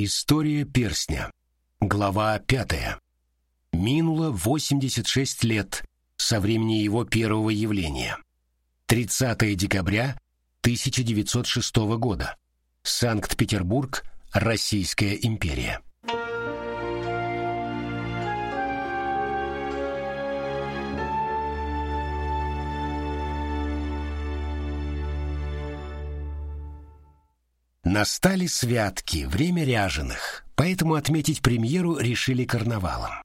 История перстня. Глава пятая. Минуло 86 лет со времени его первого явления. 30 декабря 1906 года. Санкт-Петербург, Российская империя. Настали святки, время ряженых, поэтому отметить премьеру решили карнавалом.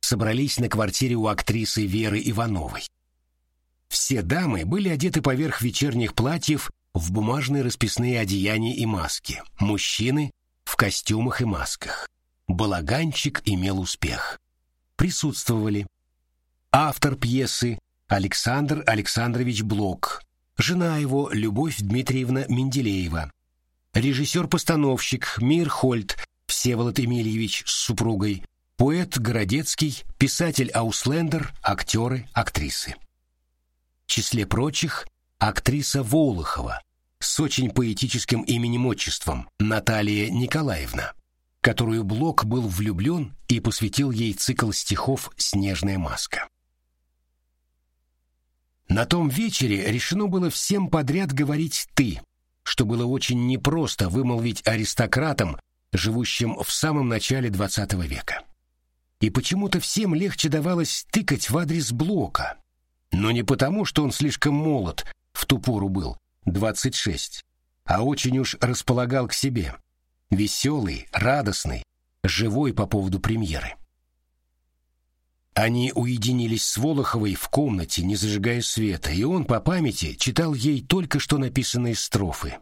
Собрались на квартире у актрисы Веры Ивановой. Все дамы были одеты поверх вечерних платьев в бумажные расписные одеяния и маски, мужчины в костюмах и масках. Балаганчик имел успех. Присутствовали автор пьесы Александр Александрович Блок, жена его Любовь Дмитриевна Менделеева, режиссер-постановщик Мир Хольт Всеволод Емельевич с супругой, поэт Городецкий, писатель Ауслендер, актеры, актрисы. В числе прочих актриса Волохова с очень поэтическим именем-отчеством Наталья Николаевна, которую Блок был влюблен и посвятил ей цикл стихов «Снежная маска». На том вечере решено было всем подряд говорить «ты», что было очень непросто вымолвить аристократам, живущим в самом начале XX века. И почему-то всем легче давалось тыкать в адрес Блока. Но не потому, что он слишком молод, в ту пору был, 26, а очень уж располагал к себе. Веселый, радостный, живой по поводу премьеры. Они уединились с Волоховой в комнате, не зажигая света, и он по памяти читал ей только что написанные строфы.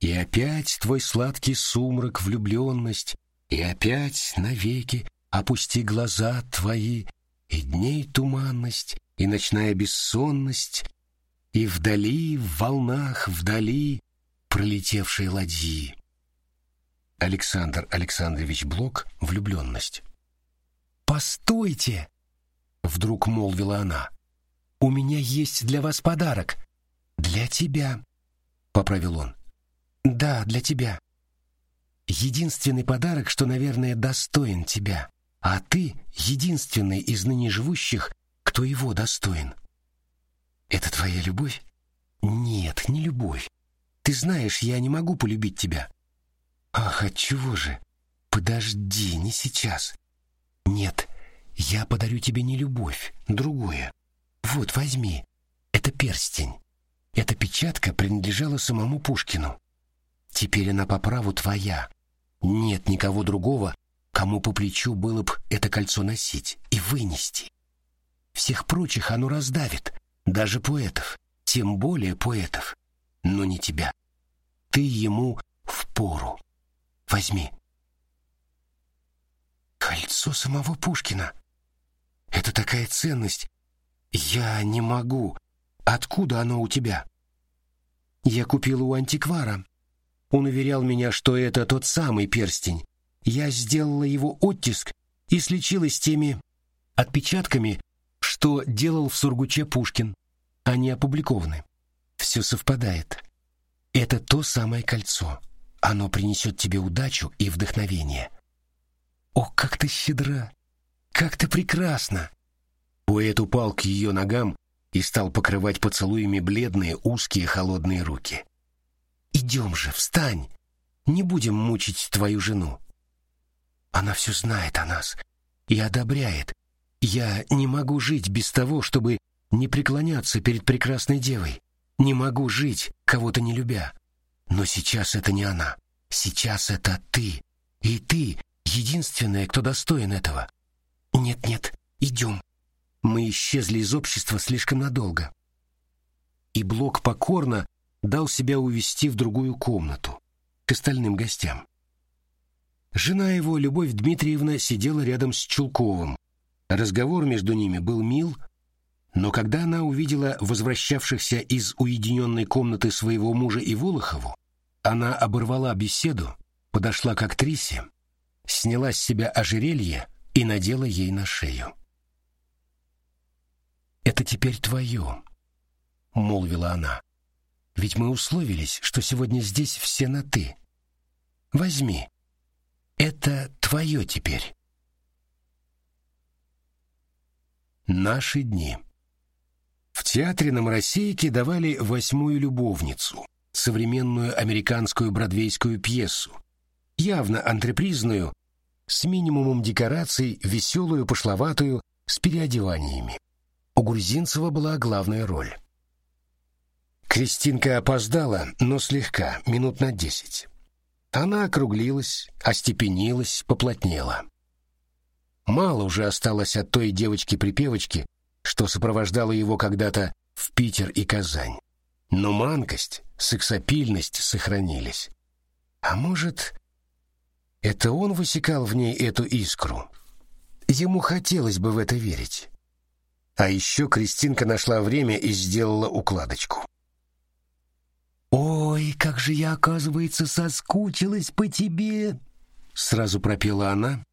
«И опять твой сладкий сумрак, влюбленность, и опять навеки опусти глаза твои, и дней туманность, и ночная бессонность, и вдали, в волнах, вдали пролетевшие ладьи». Александр Александрович Блок «Влюбленность». «Постойте!» Вдруг молвила она. «У меня есть для вас подарок. Для тебя», — поправил он. «Да, для тебя. Единственный подарок, что, наверное, достоин тебя. А ты единственный из ныне живущих, кто его достоин. Это твоя любовь? Нет, не любовь. Ты знаешь, я не могу полюбить тебя. Ах, отчего же? Подожди, не сейчас. Нет, я подарю тебе не любовь, другое. Вот, возьми. Это перстень. Эта печатка принадлежала самому Пушкину. Теперь она по праву твоя. Нет никого другого, кому по плечу было бы это кольцо носить и вынести. Всех прочих оно раздавит, даже поэтов, тем более поэтов, но не тебя. Ты ему в пору. Возьми. Кольцо самого Пушкина. Это такая ценность. Я не могу. Откуда оно у тебя? Я купила у антиквара. Он уверял меня, что это тот самый перстень. Я сделала его оттиск и сличила с теми отпечатками, что делал в Сургуче Пушкин. Они опубликованы. Все совпадает. Это то самое кольцо. Оно принесет тебе удачу и вдохновение. О, как ты щедра! Как ты прекрасна!» Поэт упал к ее ногам и стал покрывать поцелуями бледные, узкие, холодные руки. «Идем же, встань! Не будем мучить твою жену. Она все знает о нас и одобряет. Я не могу жить без того, чтобы не преклоняться перед прекрасной девой. Не могу жить, кого-то не любя. Но сейчас это не она. Сейчас это ты. И ты — единственная, кто достоин этого. «Нет-нет, идем. Мы исчезли из общества слишком надолго». И Блок покорно дал себя увести в другую комнату, к остальным гостям. Жена его, Любовь Дмитриевна, сидела рядом с Чулковым. Разговор между ними был мил, но когда она увидела возвращавшихся из уединенной комнаты своего мужа и Волохову, она оборвала беседу, подошла к актрисе, сняла с себя ожерелье и надела ей на шею. «Это теперь твое», — молвила она. «Ведь мы условились, что сегодня здесь все на «ты». Возьми. Это твое теперь. Наши дни. В театре на Моросейке давали «Восьмую любовницу», современную американскую бродвейскую пьесу, явно антрепризную, с минимумом декораций, веселую, пошловатую, с переодеваниями. У Грузинцева была главная роль. Кристинка опоздала, но слегка, минут на десять. Она округлилась, остепенилась, поплотнела. Мало уже осталось от той девочки-припевочки, что сопровождала его когда-то в Питер и Казань. Но манкость, сексапильность сохранились. А может, это он высекал в ней эту искру? Ему хотелось бы в это верить. А еще Кристинка нашла время и сделала укладочку. «Ой, как же я, оказывается, соскучилась по тебе!» Сразу пропела она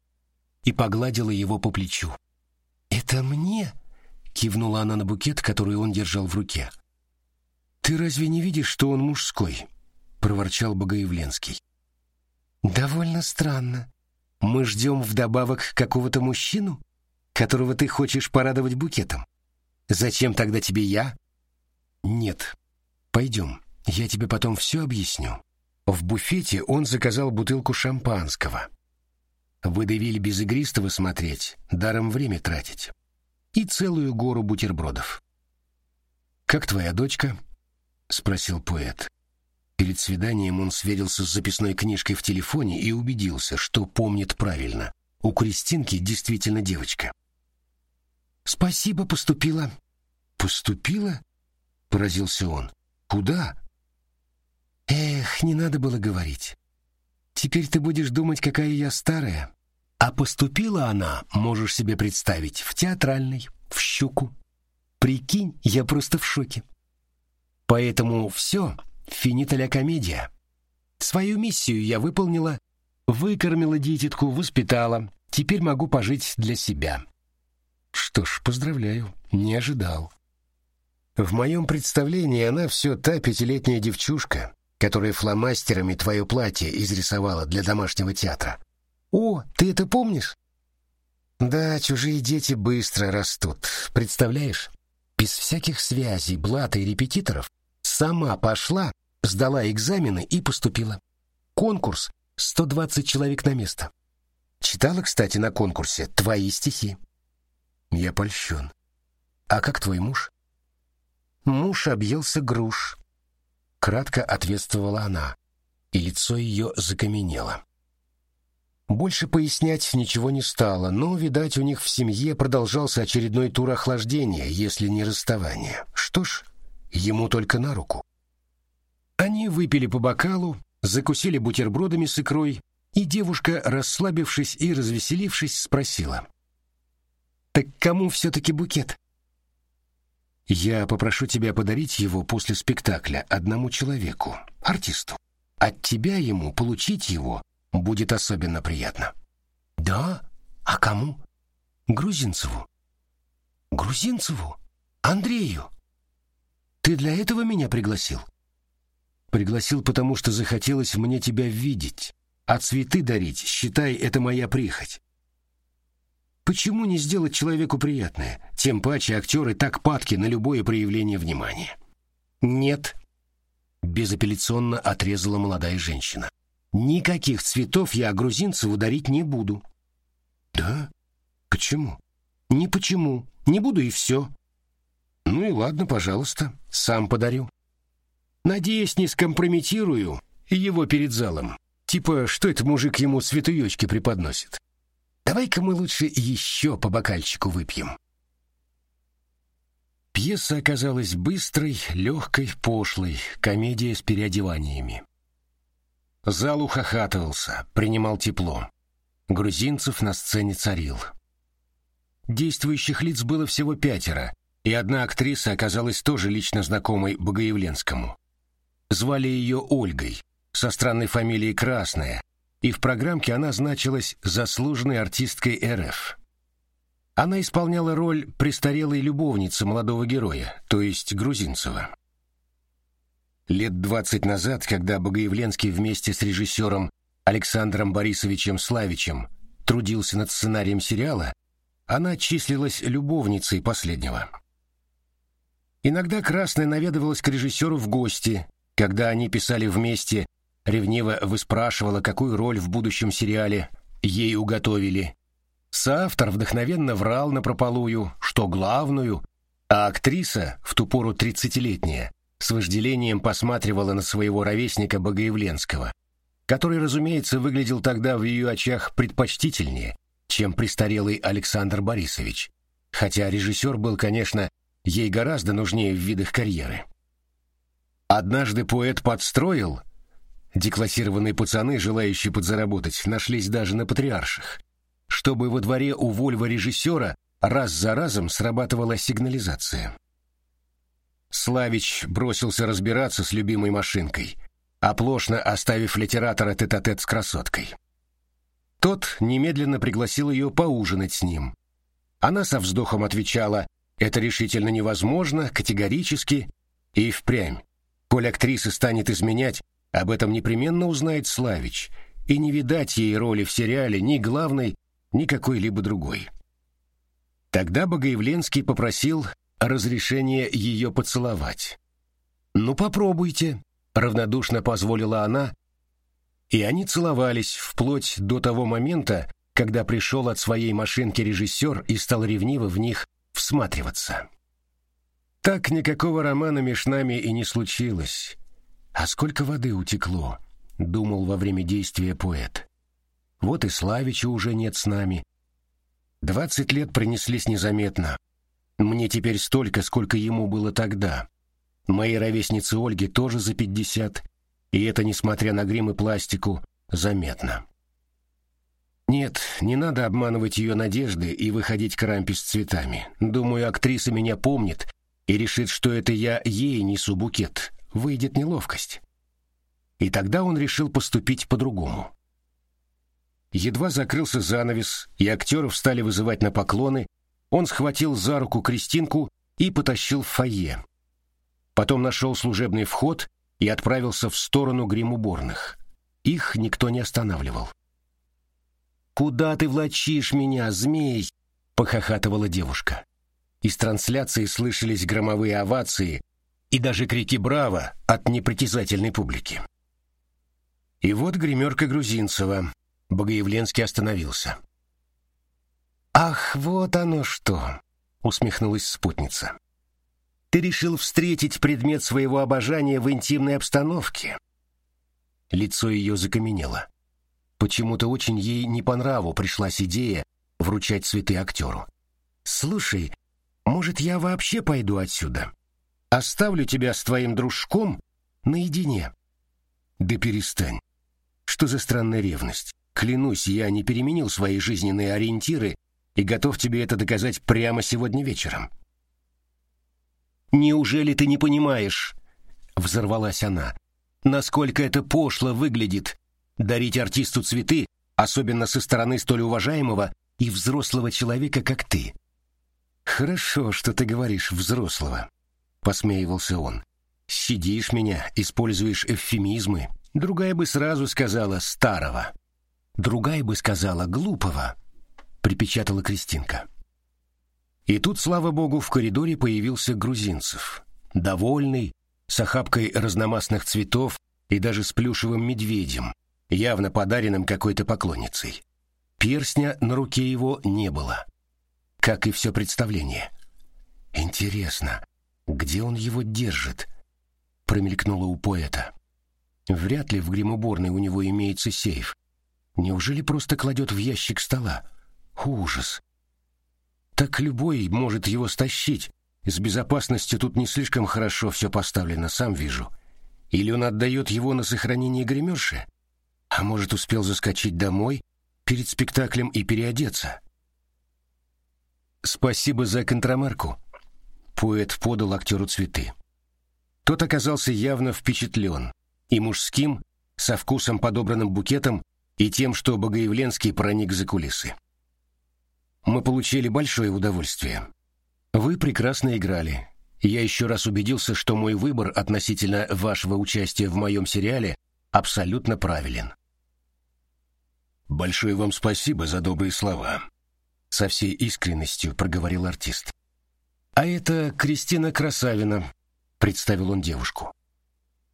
и погладила его по плечу. «Это мне?» — кивнула она на букет, который он держал в руке. «Ты разве не видишь, что он мужской?» — проворчал Богоявленский. «Довольно странно. Мы ждем вдобавок какого-то мужчину, которого ты хочешь порадовать букетом. Зачем тогда тебе я?» «Нет. Пойдем». Я тебе потом все объясню. В буфете он заказал бутылку шампанского. Выдавили без игристого смотреть, даром время тратить. И целую гору бутербродов. «Как твоя дочка?» — спросил поэт. Перед свиданием он сверился с записной книжкой в телефоне и убедился, что помнит правильно. У Кристинки действительно девочка. «Спасибо, поступила». «Поступила?» — поразился он. «Куда?» Эх, не надо было говорить. Теперь ты будешь думать, какая я старая. А поступила она, можешь себе представить, в театральный, в щуку. Прикинь, я просто в шоке. Поэтому все, финита ля комедия. Свою миссию я выполнила, выкормила дитятку, воспитала. Теперь могу пожить для себя. Что ж, поздравляю, не ожидал. В моем представлении она все та пятилетняя девчушка, которая фломастерами твое платье изрисовала для домашнего театра. О, ты это помнишь? Да, чужие дети быстро растут, представляешь? Без всяких связей, блата и репетиторов сама пошла, сдала экзамены и поступила. Конкурс 120 человек на место. Читала, кстати, на конкурсе твои стихи. Я польщен. А как твой муж? Муж объелся груш, кратко ответствовала она, и лицо ее закаменело. Больше пояснять ничего не стало, но, видать, у них в семье продолжался очередной тур охлаждения, если не расставания. Что ж, ему только на руку. Они выпили по бокалу, закусили бутербродами с икрой, и девушка, расслабившись и развеселившись, спросила. «Так кому все-таки букет?» Я попрошу тебя подарить его после спектакля одному человеку, артисту. От тебя ему получить его будет особенно приятно. Да? А кому? Грузинцеву. Грузинцеву? Андрею? Ты для этого меня пригласил? Пригласил, потому что захотелось мне тебя видеть. А цветы дарить, считай, это моя прихоть. Почему не сделать человеку приятное? Тем паче актеры так падки на любое проявление внимания. Нет. Безапелляционно отрезала молодая женщина. Никаких цветов я грузинцеву дарить не буду. Да? Почему? Не почему. Не буду и все. Ну и ладно, пожалуйста, сам подарю. Надеюсь, не скомпрометирую его перед залом. Типа, что этот мужик ему цветуёчки преподносит. Давай-ка мы лучше еще по бокальчику выпьем. Пьеса оказалась быстрой, легкой, пошлой, комедия с переодеваниями. Зал ухахатывался, принимал тепло. Грузинцев на сцене царил. Действующих лиц было всего пятеро, и одна актриса оказалась тоже лично знакомой Богоявленскому. Звали ее Ольгой, со странной фамилией Красная, и в программке она значилась заслуженной артисткой РФ. Она исполняла роль престарелой любовницы молодого героя, то есть Грузинцева. Лет двадцать назад, когда Богоявленский вместе с режиссером Александром Борисовичем Славичем, трудился над сценарием сериала, она числилась любовницей последнего. Иногда Красная наведывалась к режиссеру в гости, когда они писали вместе, ревниво выспрашивала, какую роль в будущем сериале ей уготовили. Соавтор вдохновенно врал на прополую, что главную, а актриса, в ту пору тридцатилетняя, с вожделением посматривала на своего ровесника Богоявленского, который, разумеется, выглядел тогда в ее очах предпочтительнее, чем престарелый Александр Борисович, хотя режиссер был, конечно, ей гораздо нужнее в видах карьеры. Однажды поэт подстроил, деклассированные пацаны, желающие подзаработать, нашлись даже на патриарших, чтобы во дворе у Вольва режиссера раз за разом срабатывала сигнализация. Славич бросился разбираться с любимой машинкой, оплошно оставив литератора тет-а-тет -тет с красоткой. Тот немедленно пригласил ее поужинать с ним. Она со вздохом отвечала «Это решительно невозможно, категорически» и впрямь. Коль актриса станет изменять, об этом непременно узнает Славич, и не видать ей роли в сериале ни главной, ни какой-либо другой. Тогда Богоявленский попросил разрешения ее поцеловать. «Ну, попробуйте», — равнодушно позволила она, и они целовались вплоть до того момента, когда пришел от своей машинки режиссер и стал ревниво в них всматриваться. Так никакого романа меж нами и не случилось. А сколько воды утекло, думал во время действия поэт. Вот и Славича уже нет с нами, Двадцать лет принеслись незаметно. Мне теперь столько, сколько ему было тогда. Моей ровеснице Ольге тоже за пятьдесят, и это, несмотря на грим и пластику, заметно. Нет, не надо обманывать ее надежды и выходить к рампе с цветами. Думаю, актриса меня помнит и решит, что это я ей несу букет. Выйдет неловкость. И тогда он решил поступить по-другому. Едва закрылся занавес, и актеров стали вызывать на поклоны, он схватил за руку Кристинку и потащил в фойе. Потом нашел служебный вход и отправился в сторону гримуборных. Их никто не останавливал. «Куда ты влачишь меня, змей?» — похохатывала девушка. Из трансляции слышались громовые овации и даже крики «Браво!» от непритязательной публики. И вот гримерка Грузинцева, Богоявленский остановился. «Ах, вот оно что!» — усмехнулась спутница. «Ты решил встретить предмет своего обожания в интимной обстановке?» Лицо ее закаменело. Почему-то очень ей не по нраву пришлась идея вручать цветы актеру. «Слушай, может, я вообще пойду отсюда? Оставлю тебя с твоим дружком наедине». «Да перестань. Что за странная ревность? Клянусь, я не переменил свои жизненные ориентиры и готов тебе это доказать прямо сегодня вечером. Неужели ты не понимаешь? Взорвалась она. Насколько это пошло выглядит дарить артисту цветы, особенно со стороны столь уважаемого и взрослого человека, как ты. Хорошо, что ты говоришь взрослого, посмеивался он. Сидишь меня, используешь эвфемизмы. Другая бы сразу сказала старого. Другая бы сказала глупого, припечатала Кристинка. И тут, слава богу, в коридоре появился Грузинцев, довольный, с охапкой разномастных цветов и даже с плюшевым медведем, явно подаренным какой-то поклонницей. Перстня на руке его не было, как и все представление. Интересно, где он его держит? Промелькнуло у поэта. Вряд ли в гримуборной у него имеется сейф, Неужели просто кладет в ящик стола? Ужас. Так любой может его стащить. С безопасностью тут не слишком хорошо все поставлено, сам вижу. Или он отдает его на сохранение гримерши? А может, успел заскочить домой перед спектаклем и переодеться? Спасибо за контрамарку. Поэт подал актеру цветы. Тот оказался явно впечатлен. И мужским, со вкусом подобранным букетом, и тем, что Богоявленский проник за кулисы. Мы получили большое удовольствие. Вы прекрасно играли. Я еще раз убедился, что мой выбор относительно вашего участия в моем сериале абсолютно правилен. «Большое вам спасибо за добрые слова», — со всей искренностью проговорил артист. «А это Кристина Красавина», — представил он девушку.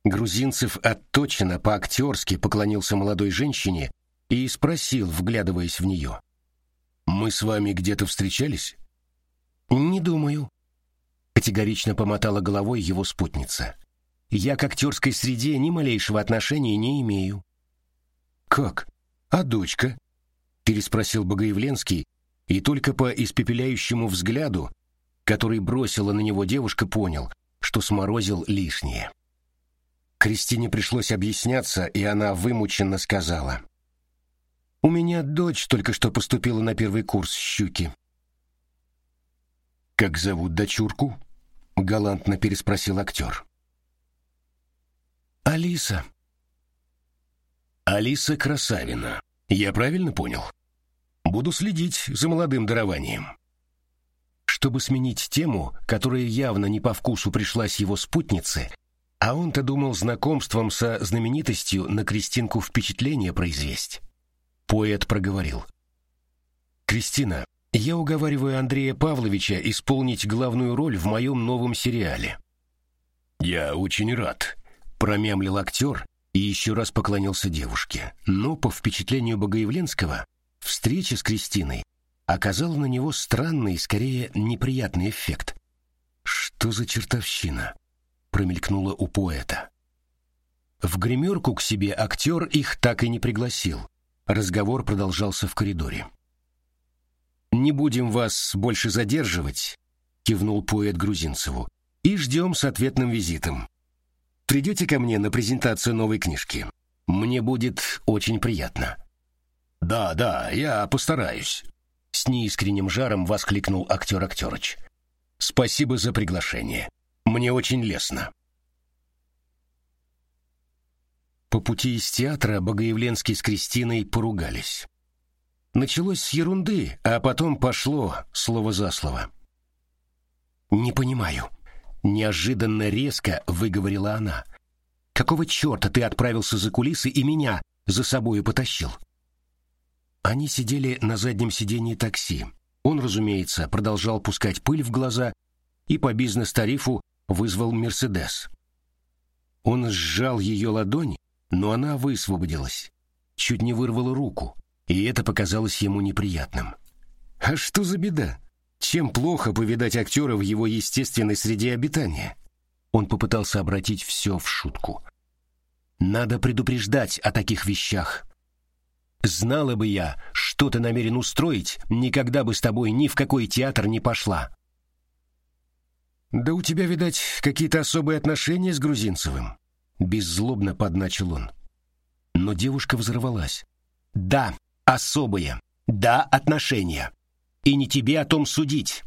Грузинцев отточенно по-актерски поклонился молодой женщине и спросил, вглядываясь в нее. «Мы с вами где-то встречались?» «Не думаю», — категорично помотала головой его спутница. «Я к актерской среде ни малейшего отношения не имею». «Как? А дочка?» — переспросил Богоявленский, и только по испепеляющему взгляду, который бросила на него девушка, понял, что сморозил лишнее. Кристине пришлось объясняться, и она вымученно сказала. «У меня дочь только что поступила на первый курс щуки». «Как зовут дочурку?» — галантно переспросил актер. «Алиса». «Алиса Красавина. Я правильно понял? Буду следить за молодым дарованием». Чтобы сменить тему, которая явно не по вкусу пришлась его спутнице, а он-то думал знакомством со знаменитостью на Кристинку впечатление произвести. Поэт проговорил. «Кристина, я уговариваю Андрея Павловича исполнить главную роль в моем новом сериале». «Я очень рад», — промямлил актер и еще раз поклонился девушке. Но, по впечатлению Богоявленского, встреча с Кристиной оказала на него странный, скорее неприятный эффект. «Что за чертовщина?» промелькнуло у поэта. В гримерку к себе актер их так и не пригласил. Разговор продолжался в коридоре. «Не будем вас больше задерживать», — кивнул поэт Грузинцеву, «и ждем с ответным визитом. Придете ко мне на презентацию новой книжки? Мне будет очень приятно». «Да, да, я постараюсь», — с неискренним жаром воскликнул актер Актерыч. «Спасибо за приглашение. Мне очень лестно. По пути из театра Богоявленский с Кристиной поругались. Началось с ерунды, а потом пошло слово за слово. «Не понимаю», — неожиданно резко выговорила она. «Какого черта ты отправился за кулисы и меня за собою потащил?» Они сидели на заднем сиденье такси. Он, разумеется, продолжал пускать пыль в глаза и по бизнес-тарифу вызвал «Мерседес». Он сжал ее ладонь, но она высвободилась, чуть не вырвала руку, и это показалось ему неприятным. А что за беда? Чем плохо повидать актера в его естественной среде обитания? Он попытался обратить все в шутку. Надо предупреждать о таких вещах. Знала бы я, что ты намерен устроить, никогда бы с тобой ни в какой театр не пошла. «Да у тебя, видать, какие-то особые отношения с Грузинцевым?» Беззлобно подначил он. Но девушка взорвалась. «Да, особые. Да, отношения. И не тебе о том судить».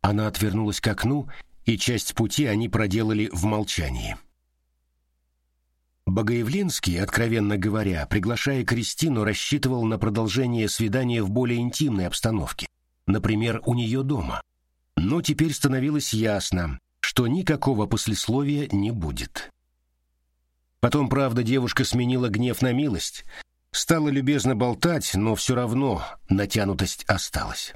Она отвернулась к окну, и часть пути они проделали в молчании. Богоявленский, откровенно говоря, приглашая Кристину, рассчитывал на продолжение свидания в более интимной обстановке, например, у нее дома. Но теперь становилось ясно, что никакого послесловия не будет. Потом, правда, девушка сменила гнев на милость, стала любезно болтать, но все равно натянутость осталась.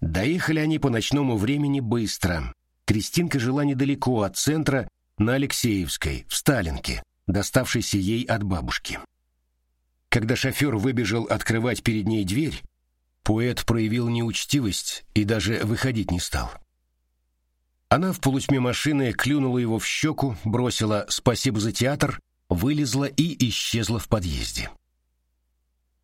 Доехали они по ночному времени быстро. Кристинка жила недалеко от центра, на Алексеевской, в Сталинке, доставшейся ей от бабушки. Когда шофер выбежал открывать перед ней дверь, Поэт проявил неучтивость и даже выходить не стал. Она в полутьме машины клюнула его в щеку, бросила «спасибо за театр», вылезла и исчезла в подъезде.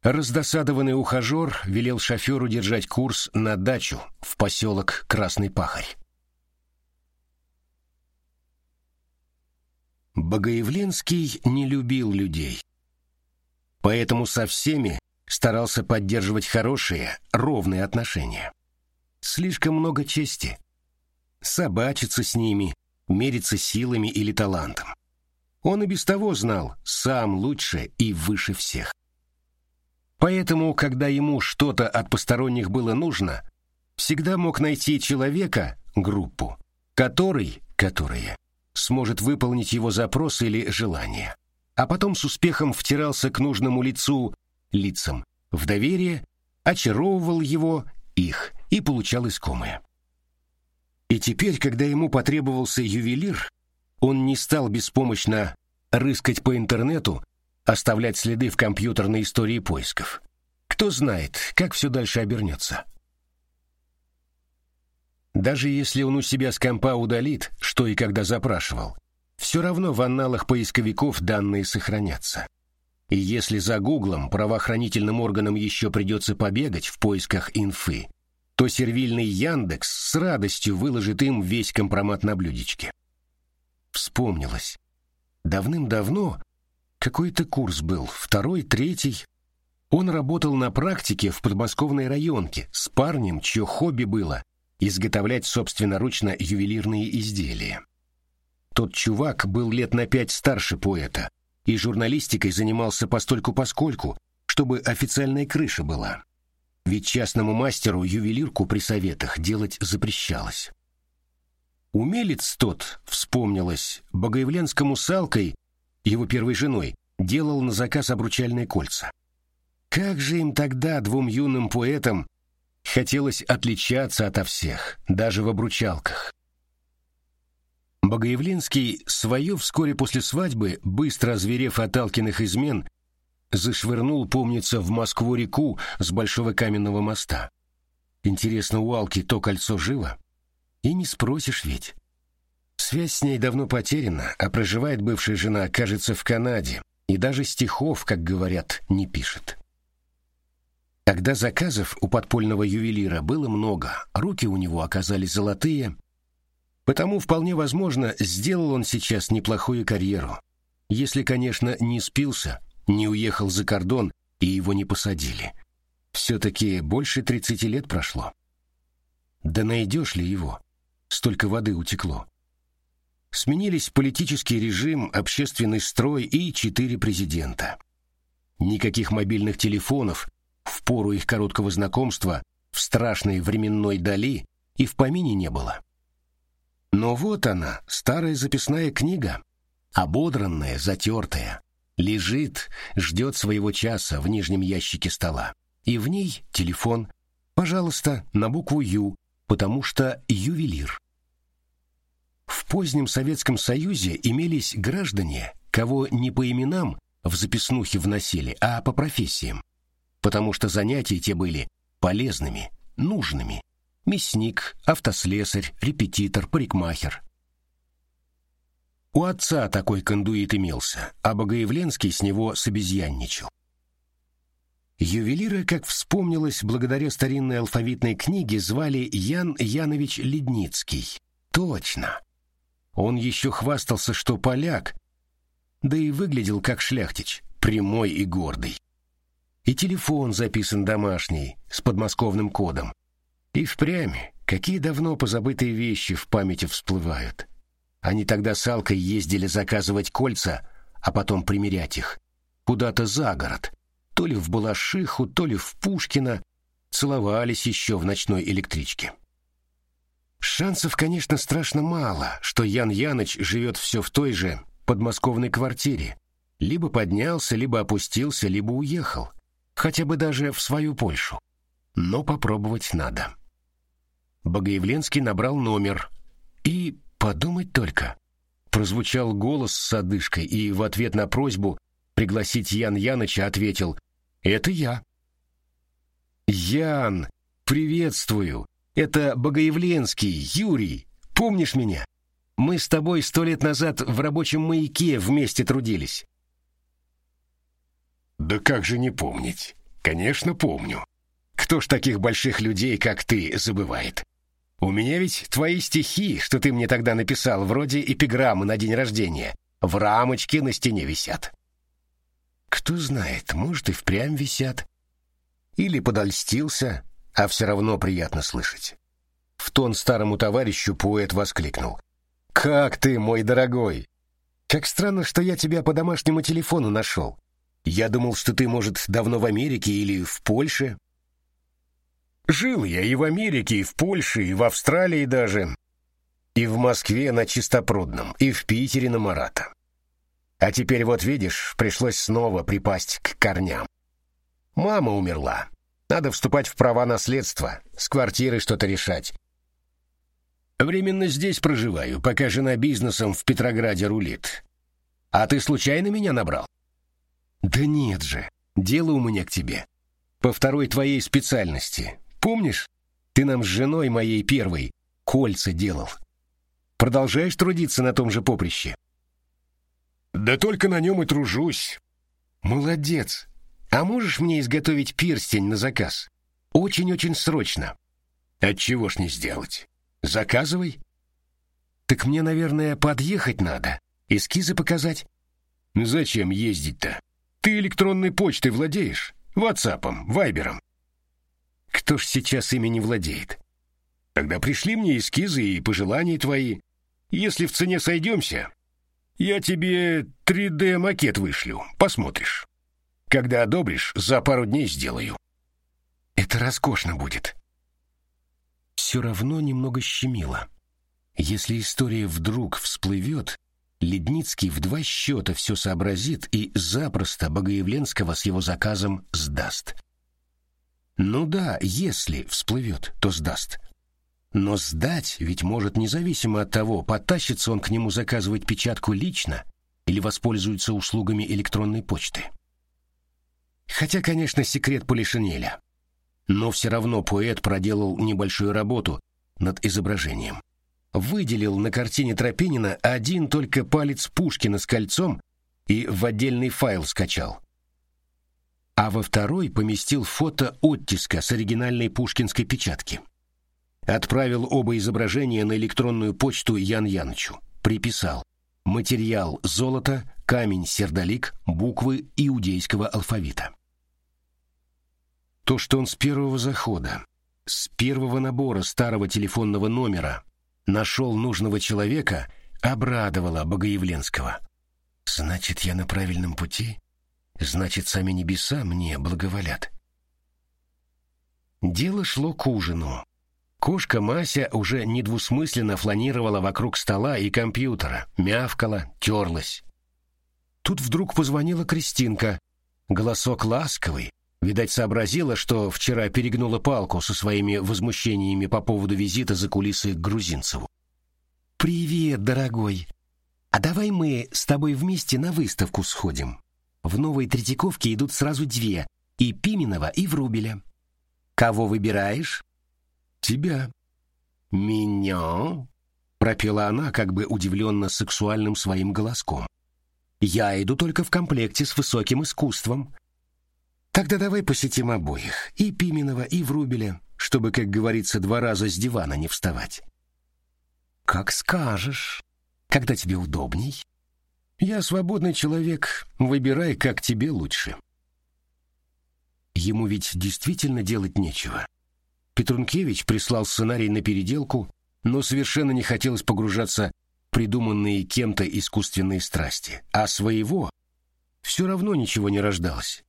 Раздосадованный ухажер велел шоферу держать курс на дачу в поселок Красный Пахарь. Богоявленский не любил людей. Поэтому со всеми старался поддерживать хорошие, ровные отношения. Слишком много чести. Собачиться с ними, мериться силами или талантом. Он и без того знал, сам лучше и выше всех. Поэтому, когда ему что-то от посторонних было нужно, всегда мог найти человека, группу, который, которые, сможет выполнить его запрос или желание. А потом с успехом втирался к нужному лицу лицам в доверие, очаровывал его, их, и получал искомое. И теперь, когда ему потребовался ювелир, он не стал беспомощно рыскать по интернету, оставлять следы в компьютерной истории поисков. Кто знает, как все дальше обернется. Даже если он у себя с компа удалит, что и когда запрашивал, все равно в анналах поисковиков данные сохранятся. И если за Гуглом правоохранительным органам еще придется побегать в поисках инфы, то сервильный Яндекс с радостью выложит им весь компромат на блюдечке. Вспомнилось. Давным-давно какой-то курс был, второй, третий. Он работал на практике в подмосковной районке с парнем, чье хобби было изготовлять собственноручно ювелирные изделия. Тот чувак был лет на пять старше поэта и журналистикой занимался постольку-поскольку, чтобы официальная крыша была. Ведь частному мастеру ювелирку при советах делать запрещалось. Умелец тот, вспомнилось, богоявленскому салкой, его первой женой, делал на заказ обручальные кольца. Как же им тогда, двум юным поэтам, Хотелось отличаться ото всех, даже в обручалках. Богоявленский свое вскоре после свадьбы, быстро озверев от Алкиных измен, зашвырнул, помнится, в Москву-реку с Большого каменного моста. Интересно, у Алки то кольцо живо? И не спросишь ведь. Связь с ней давно потеряна, а проживает бывшая жена, кажется, в Канаде, и даже стихов, как говорят, не пишет. Тогда заказов у подпольного ювелира было много, руки у него оказались золотые, потому вполне возможно, сделал он сейчас неплохую карьеру. Если, конечно, не спился, не уехал за кордон и его не посадили. Все-таки больше тридцати лет прошло. Да найдешь ли его? Столько воды утекло. Сменились политический режим, общественный строй и четыре президента. Никаких мобильных телефонов – в пору их короткого знакомства в страшной временной дали и в помине не было. Но вот она, старая записная книга, ободранная, затертая, лежит, ждет своего часа в нижнем ящике стола. И в ней телефон, пожалуйста, на букву «Ю», потому что ювелир. В позднем Советском Союзе имелись граждане, кого не по именам в записнухе вносили, а по профессиям потому что занятия те были полезными, нужными. Мясник, автослесарь, репетитор, парикмахер. У отца такой кондуит имелся, а Богоявленский с него собезьянничал. Ювелира, как вспомнилось, благодаря старинной алфавитной книге, звали Ян Янович Ледницкий. Точно. Он еще хвастался, что поляк, да и выглядел как шляхтич, прямой и гордый. И телефон записан домашний, с подмосковным кодом. И впрямь, какие давно позабытые вещи в памяти всплывают. Они тогда с Алкой ездили заказывать кольца, а потом примерять их. Куда-то за город. То ли в Балашиху, то ли в Пушкино. Целовались еще в ночной электричке. Шансов, конечно, страшно мало, что Ян Яныч живет все в той же подмосковной квартире. Либо поднялся, либо опустился, либо уехал хотя бы даже в свою Польшу. Но попробовать надо. Богоявленский набрал номер. И подумать только. Прозвучал голос с одышкой, и в ответ на просьбу пригласить Ян Яныча ответил «Это я». «Ян, приветствую! Это Богоявленский, Юрий. Помнишь меня? Мы с тобой сто лет назад в рабочем маяке вместе трудились. Да как же не помнить? Конечно, помню. Кто ж таких больших людей, как ты, забывает? У меня ведь твои стихи, что ты мне тогда написал, вроде эпиграммы на день рождения, в рамочке на стене висят. Кто знает, может и впрямь висят. Или подольстился, а все равно приятно слышать. В тон старому товарищу поэт воскликнул. «Как ты, мой дорогой! Как странно, что я тебя по домашнему телефону нашел. Я думал, что ты, может, давно в Америке или в Польше. Жил я и в Америке, и в Польше, и в Австралии даже. И в Москве на Чистопрудном, и в Питере на Марата. А теперь вот видишь, пришлось снова припасть к корням. Мама умерла. Надо вступать в права наследства, с квартиры что-то решать. Временно здесь проживаю, пока жена бизнесом в Петрограде рулит. А ты случайно меня набрал? Да нет же, дело у меня к тебе. По второй твоей специальности. Помнишь, ты нам с женой моей первой кольца делал. Продолжаешь трудиться на том же поприще? Да только на нем и тружусь. Молодец. А можешь мне изготовить перстень на заказ? Очень-очень срочно. Отчего ж не сделать? Заказывай. Так мне, наверное, подъехать надо, эскизы показать. Зачем ездить-то? Ты электронной почтой владеешь? Ватсапом, Вайбером. Кто ж сейчас ими не владеет? Тогда пришли мне эскизы и пожелания твои. Если в цене сойдемся, я тебе 3D-макет вышлю, посмотришь. Когда одобришь, за пару дней сделаю. Это роскошно будет. Все равно немного щемило. Если история вдруг всплывет, Ледницкий в два счета все сообразит и запросто Богоявленского с его заказом сдаст. Ну да, если всплывет, то сдаст. Но сдать ведь может независимо от того, потащится он к нему заказывать печатку лично или воспользуется услугами электронной почты. Хотя, конечно, секрет Полишинеля. Но все равно поэт проделал небольшую работу над изображением выделил на картине Тропинина один только палец Пушкина с кольцом и в отдельный файл скачал. А во второй поместил фото оттиска с оригинальной пушкинской печатки. Отправил оба изображения на электронную почту Ян Янычу. Приписал материал золото, камень сердолик, буквы иудейского алфавита. То, что он с первого захода, с первого набора старого телефонного номера нашел нужного человека, обрадовала Богоявленского. Значит, я на правильном пути? Значит, сами небеса мне благоволят. Дело шло к ужину. Кошка Мася уже недвусмысленно фланировала вокруг стола и компьютера, мявкала, терлась. Тут вдруг позвонила Кристинка. Голосок ласковый, Видать, сообразила, что вчера перегнула палку со своими возмущениями по поводу визита за кулисы к Грузинцеву. «Привет, дорогой! А давай мы с тобой вместе на выставку сходим. В новой Третьяковке идут сразу две, и Пименова, и Врубеля. Кого выбираешь?» «Тебя». «Меня?» — пропела она, как бы удивленно сексуальным своим голоском. «Я иду только в комплекте с высоким искусством. Тогда давай посетим обоих, и Пименова, и Врубеля, чтобы, как говорится, два раза с дивана не вставать. Как скажешь. Когда тебе удобней? Я свободный человек, выбирай, как тебе лучше. Ему ведь действительно делать нечего. Петрункевич прислал сценарий на переделку, но совершенно не хотелось погружаться в придуманные кем-то искусственные страсти, а своего все равно ничего не рождалось.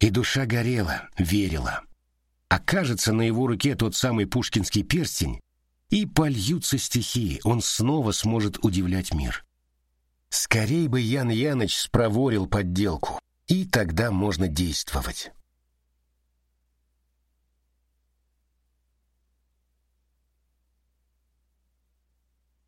И душа горела, верила. Окажется на его руке тот самый пушкинский перстень, и польются стихи, он снова сможет удивлять мир. Скорей бы Ян Яныч спроворил подделку, и тогда можно действовать.